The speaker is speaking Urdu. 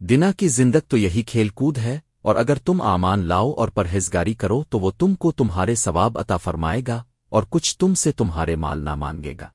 دنا کی زندگ تو یہی کھیل کود ہے، اور اگر تم آمان لاؤ اور پرہیزگاری کرو تو وہ تم کو تمہارے ثواب عطا فرمائے گا اور کچھ تم سے تمہارے مال نہ مانگے گا۔